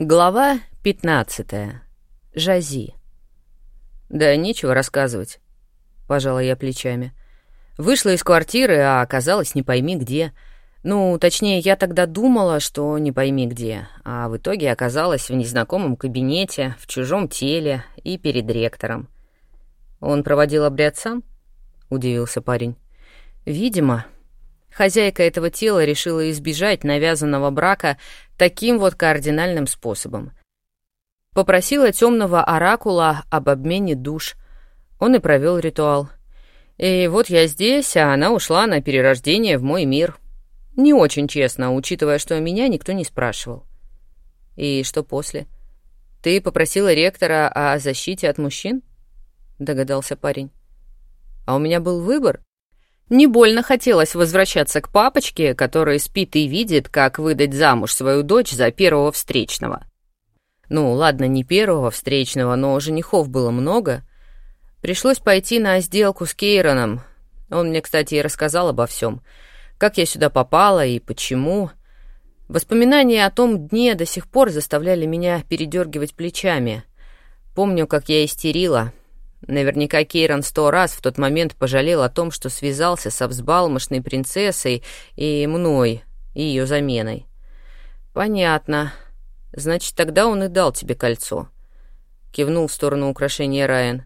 Глава 15. Жази. Да нечего рассказывать, пожала я плечами. Вышла из квартиры, а оказалось не пойми где. Ну, точнее, я тогда думала, что не пойми где, а в итоге оказалась в незнакомом кабинете, в чужом теле и перед ректором. Он проводил обряд сам? удивился парень. Видимо, Хозяйка этого тела решила избежать навязанного брака таким вот кардинальным способом. Попросила темного оракула об обмене душ. Он и провел ритуал. И вот я здесь, а она ушла на перерождение в мой мир. Не очень честно, учитывая, что меня никто не спрашивал. И что после? Ты попросила ректора о защите от мужчин? Догадался парень. А у меня был выбор. Не больно хотелось возвращаться к папочке, который спит и видит, как выдать замуж свою дочь за первого встречного. Ну, ладно, не первого встречного, но женихов было много. Пришлось пойти на сделку с Кейроном. Он мне, кстати, и рассказал обо всем. Как я сюда попала и почему. Воспоминания о том дне до сих пор заставляли меня передергивать плечами. Помню, как я истерила, Наверняка Кейрон сто раз в тот момент пожалел о том, что связался со взбалмошной принцессой и мной, и ее заменой. «Понятно. Значит, тогда он и дал тебе кольцо», — кивнул в сторону украшения Райан.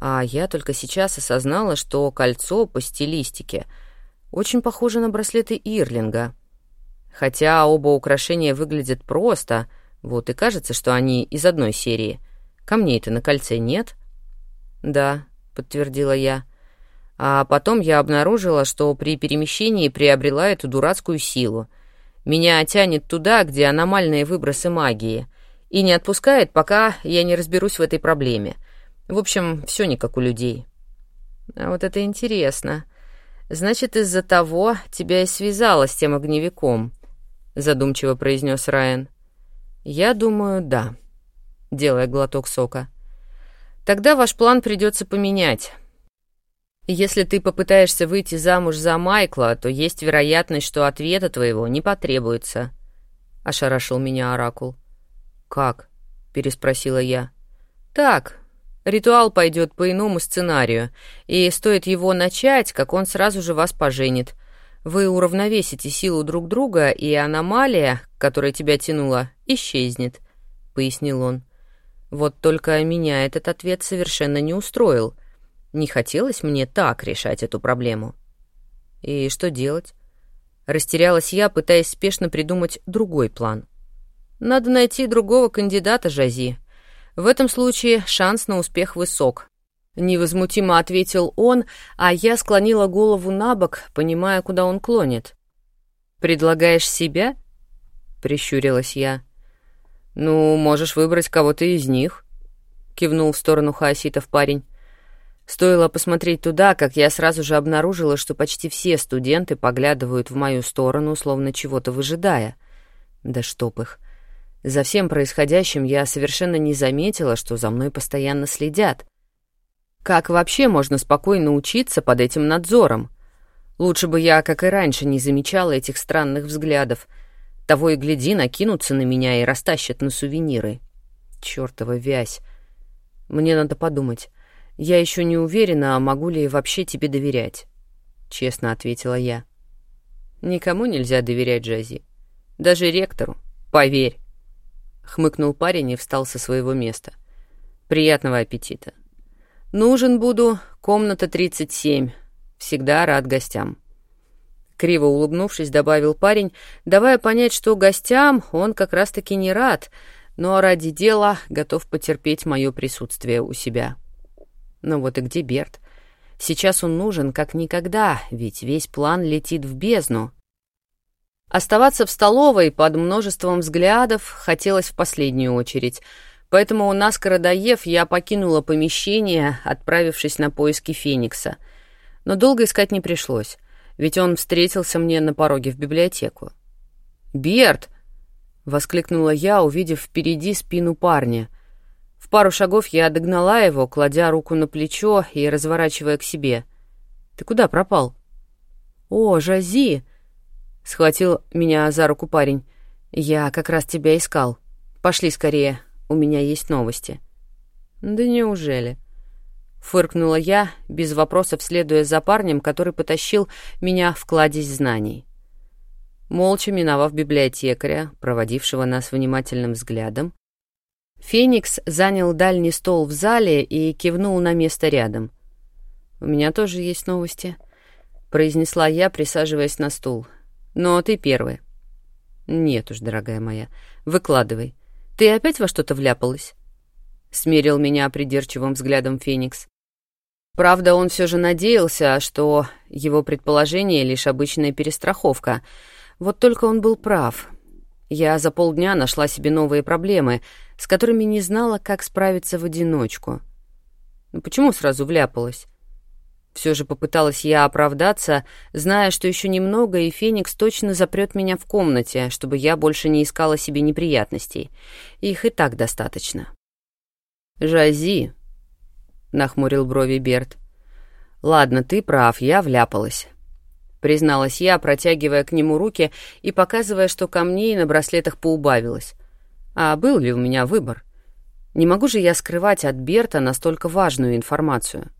А я только сейчас осознала, что кольцо по стилистике очень похоже на браслеты Ирлинга. Хотя оба украшения выглядят просто, вот и кажется, что они из одной серии. Камней-то на кольце нет — «Да», — подтвердила я. А потом я обнаружила, что при перемещении приобрела эту дурацкую силу. Меня тянет туда, где аномальные выбросы магии, и не отпускает, пока я не разберусь в этой проблеме. В общем, все не как у людей. А вот это интересно. Значит, из-за того тебя и связала с тем огневиком, задумчиво произнес Райан. Я думаю, да, делая глоток сока. Тогда ваш план придется поменять. Если ты попытаешься выйти замуж за Майкла, то есть вероятность, что ответа твоего не потребуется. Ошарашил меня Оракул. Как? Переспросила я. Так, ритуал пойдет по иному сценарию, и стоит его начать, как он сразу же вас поженит. Вы уравновесите силу друг друга, и аномалия, которая тебя тянула, исчезнет, пояснил он. Вот только меня этот ответ совершенно не устроил. Не хотелось мне так решать эту проблему. И что делать? Растерялась я, пытаясь спешно придумать другой план. Надо найти другого кандидата, Жази. В этом случае шанс на успех высок. Невозмутимо ответил он, а я склонила голову на бок, понимая, куда он клонит. «Предлагаешь себя?» — прищурилась я. «Ну, можешь выбрать кого-то из них», — кивнул в сторону хаоситов парень. Стоило посмотреть туда, как я сразу же обнаружила, что почти все студенты поглядывают в мою сторону, словно чего-то выжидая. Да чтоб их. За всем происходящим я совершенно не заметила, что за мной постоянно следят. Как вообще можно спокойно учиться под этим надзором? Лучше бы я, как и раньше, не замечала этих странных взглядов — того и гляди, накинутся на меня и растащат на сувениры. Чёртова вязь. Мне надо подумать. Я еще не уверена, могу ли вообще тебе доверять. Честно ответила я. Никому нельзя доверять Джази. Даже ректору. Поверь. Хмыкнул парень и встал со своего места. Приятного аппетита. Нужен буду. Комната 37. Всегда рад гостям. Криво улыбнувшись, добавил парень, давая понять, что гостям он как раз-таки не рад, но ради дела готов потерпеть мое присутствие у себя. Ну вот и где Берт? Сейчас он нужен как никогда, ведь весь план летит в бездну. Оставаться в столовой под множеством взглядов хотелось в последнюю очередь, поэтому, наскоро доев, я покинула помещение, отправившись на поиски Феникса. Но долго искать не пришлось ведь он встретился мне на пороге в библиотеку. «Берт!» — воскликнула я, увидев впереди спину парня. В пару шагов я догнала его, кладя руку на плечо и разворачивая к себе. «Ты куда пропал?» «О, Жази!» — схватил меня за руку парень. «Я как раз тебя искал». Пошли скорее, у меня есть новости». «Да неужели?» Фыркнула я, без вопросов следуя за парнем, который потащил меня в кладезь знаний. Молча миновав библиотекаря, проводившего нас внимательным взглядом, Феникс занял дальний стол в зале и кивнул на место рядом. «У меня тоже есть новости», — произнесла я, присаживаясь на стул. «Но ты первый». «Нет уж, дорогая моя, выкладывай. Ты опять во что-то вляпалась?» — смерил меня придирчивым взглядом Феникс. Правда, он все же надеялся, что его предположение — лишь обычная перестраховка. Вот только он был прав. Я за полдня нашла себе новые проблемы, с которыми не знала, как справиться в одиночку. Ну почему сразу вляпалась? Все же попыталась я оправдаться, зная, что еще немного, и Феникс точно запрет меня в комнате, чтобы я больше не искала себе неприятностей. Их и так достаточно. «Жази», — нахмурил брови Берт. «Ладно, ты прав, я вляпалась», — призналась я, протягивая к нему руки и показывая, что камней на браслетах поубавилось. А был ли у меня выбор? Не могу же я скрывать от Берта настолько важную информацию.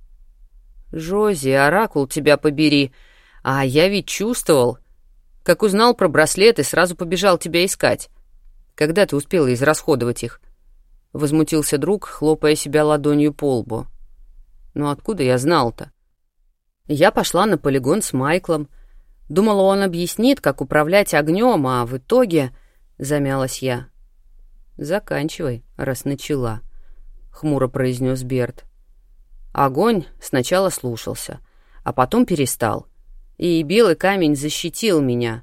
«Жози, оракул, тебя побери! А я ведь чувствовал. Как узнал про браслеты, сразу побежал тебя искать. Когда ты успела израсходовать их?» Возмутился друг, хлопая себя ладонью по лбу. «Ну откуда я знал-то?» Я пошла на полигон с Майклом. Думала, он объяснит, как управлять огнем, а в итоге... Замялась я. «Заканчивай, раз начала», — хмуро произнес Берт. Огонь сначала слушался, а потом перестал. И белый камень защитил меня.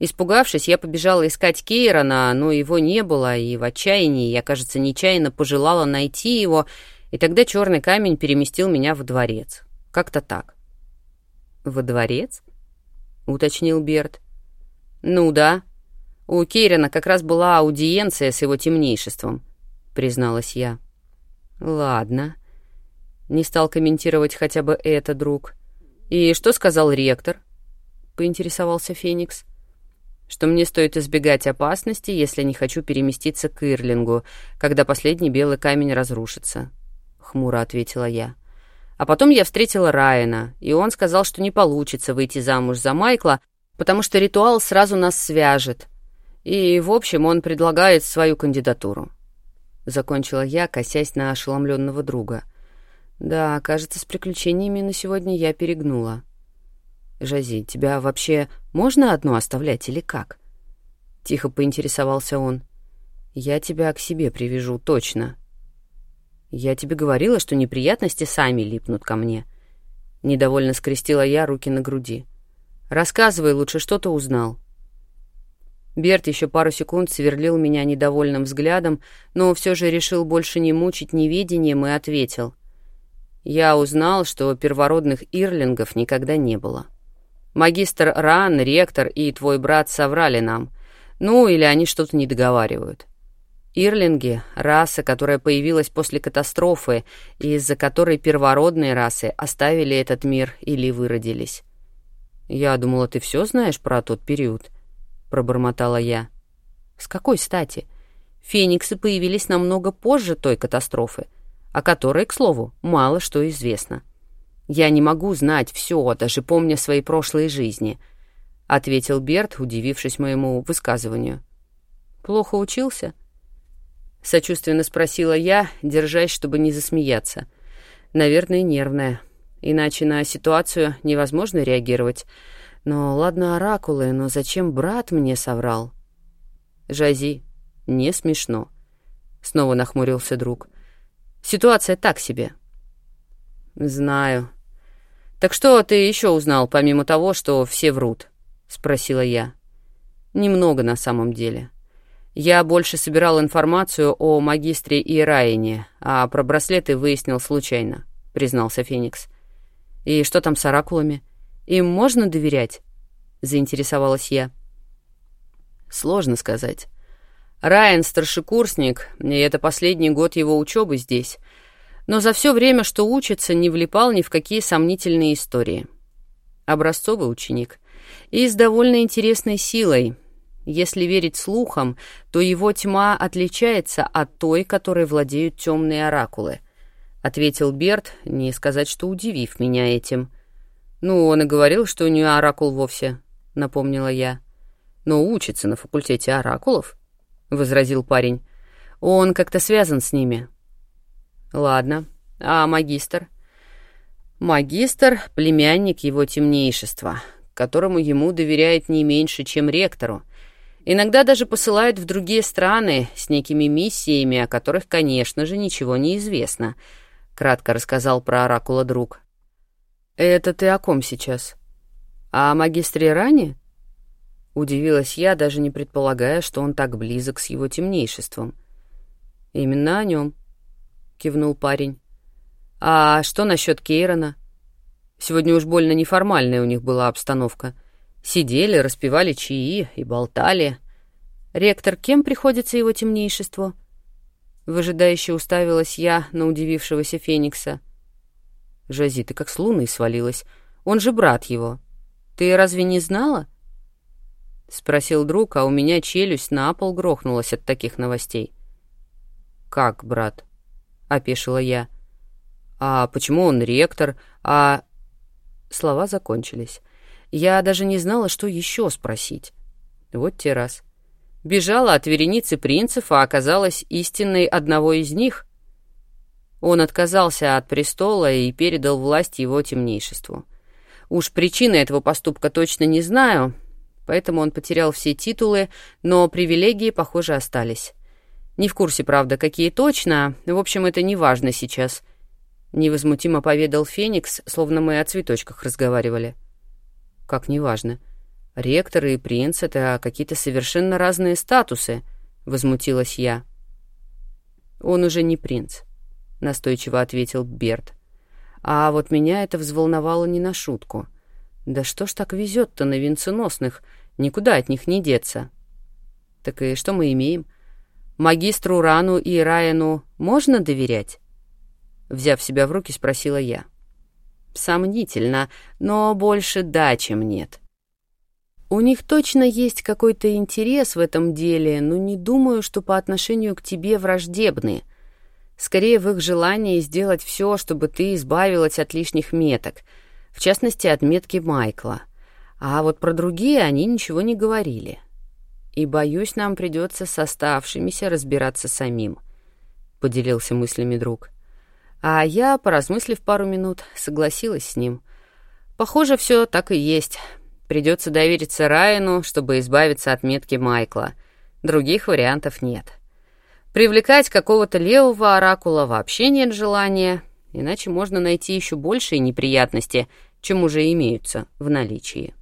Испугавшись, я побежала искать Кейрона, но его не было, и в отчаянии я, кажется, нечаянно пожелала найти его, и тогда черный камень переместил меня в дворец. Как-то так. «Во дворец?» — уточнил Берт. «Ну да. У Кейрона как раз была аудиенция с его темнейшеством», — призналась я. «Ладно», не стал комментировать хотя бы это друг. «И что сказал ректор?» — поинтересовался Феникс. «Что мне стоит избегать опасности, если не хочу переместиться к Ирлингу, когда последний белый камень разрушится», — хмуро ответила я. А потом я встретила Райана, и он сказал, что не получится выйти замуж за Майкла, потому что ритуал сразу нас свяжет. И, в общем, он предлагает свою кандидатуру. Закончила я, косясь на ошеломленного друга — да, кажется, с приключениями на сегодня я перегнула. Жази, тебя вообще можно одну оставлять или как? Тихо поинтересовался он. Я тебя к себе привяжу, точно. Я тебе говорила, что неприятности сами липнут ко мне. Недовольно скрестила я руки на груди. Рассказывай лучше, что ты узнал. Берт еще пару секунд сверлил меня недовольным взглядом, но все же решил больше не мучить неведением и ответил — я узнал, что первородных ирлингов никогда не было. Магистр Ран, ректор и твой брат соврали нам. Ну, или они что-то не договаривают. Ирлинги — раса, которая появилась после катастрофы, и из-за которой первородные расы оставили этот мир или выродились. «Я думала, ты все знаешь про тот период», — пробормотала я. «С какой стати? Фениксы появились намного позже той катастрофы о которой, к слову, мало что известно. «Я не могу знать все, даже помня свои прошлые жизни», — ответил Берт, удивившись моему высказыванию. «Плохо учился?» — сочувственно спросила я, держась, чтобы не засмеяться. «Наверное, нервная. Иначе на ситуацию невозможно реагировать. Но ладно, оракулы, но зачем брат мне соврал?» «Жази, не смешно», — снова нахмурился друг. Ситуация так себе. Знаю. Так что ты еще узнал, помимо того, что все врут? Спросила я. Немного на самом деле. Я больше собирал информацию о магистре Ираине, а про браслеты выяснил случайно, признался Феникс. И что там с оракулами? Им можно доверять? Заинтересовалась я. Сложно сказать. Райан — старшекурсник, и это последний год его учебы здесь. Но за все время, что учится, не влипал ни в какие сомнительные истории. Образцовый ученик. И с довольно интересной силой. Если верить слухам, то его тьма отличается от той, которой владеют темные оракулы, ответил Берт, не сказать, что удивив меня этим. Ну, он и говорил, что не оракул вовсе, напомнила я. Но учится на факультете оракулов, возразил парень. Он как-то связан с ними. Ладно. А магистр? Магистр — племянник его темнейшества, которому ему доверяет не меньше, чем ректору. Иногда даже посылают в другие страны с некими миссиями, о которых, конечно же, ничего не известно. Кратко рассказал про оракула друг. «Это ты о ком сейчас? О магистре Ране?» Удивилась я, даже не предполагая, что он так близок с его темнейшеством. «Именно о нем», — кивнул парень. «А что насчет Кейрона?» Сегодня уж больно неформальная у них была обстановка. Сидели, распевали чаи и болтали. «Ректор, кем приходится его темнейшеству?» Выжидающе уставилась я на удивившегося Феникса. «Жази, ты как с луны свалилась. Он же брат его. Ты разве не знала?» Спросил друг, а у меня челюсть на пол грохнулась от таких новостей. «Как, брат?» — опешила я. «А почему он ректор? А...» Слова закончились. Я даже не знала, что еще спросить. Вот те раз. Бежала от вереницы принцев, а оказалась истинной одного из них. Он отказался от престола и передал власть его темнейшеству. Уж причины этого поступка точно не знаю, поэтому он потерял все титулы, но привилегии, похоже, остались. Не в курсе, правда, какие точно, в общем, это не важно сейчас — Невозмутимо поведал Феникс, словно мы о цветочках разговаривали. Как неважно. Ректор и принц — это какие-то совершенно разные статусы, возмутилась я. Он уже не принц, настойчиво ответил Берт. А вот меня это взволновало не на шутку. Да что ж так везет-то на венценосных, никуда от них не деться. Так и что мы имеем? Магистру Рану и Райану можно доверять? Взяв себя в руки, спросила я. Сомнительно, но больше да, чем нет. У них точно есть какой-то интерес в этом деле, но не думаю, что по отношению к тебе враждебны. Скорее в их желании сделать все, чтобы ты избавилась от лишних меток, в частности, от метки Майкла. А вот про другие они ничего не говорили. И, боюсь, нам придется с оставшимися разбираться самим, — поделился мыслями друг. А я, поразмыслив пару минут, согласилась с ним. Похоже, все так и есть. Придется довериться Райану, чтобы избавиться от метки Майкла. Других вариантов нет. Привлекать какого-то левого оракула вообще нет желания, иначе можно найти еще большие неприятности, чем уже имеются в наличии.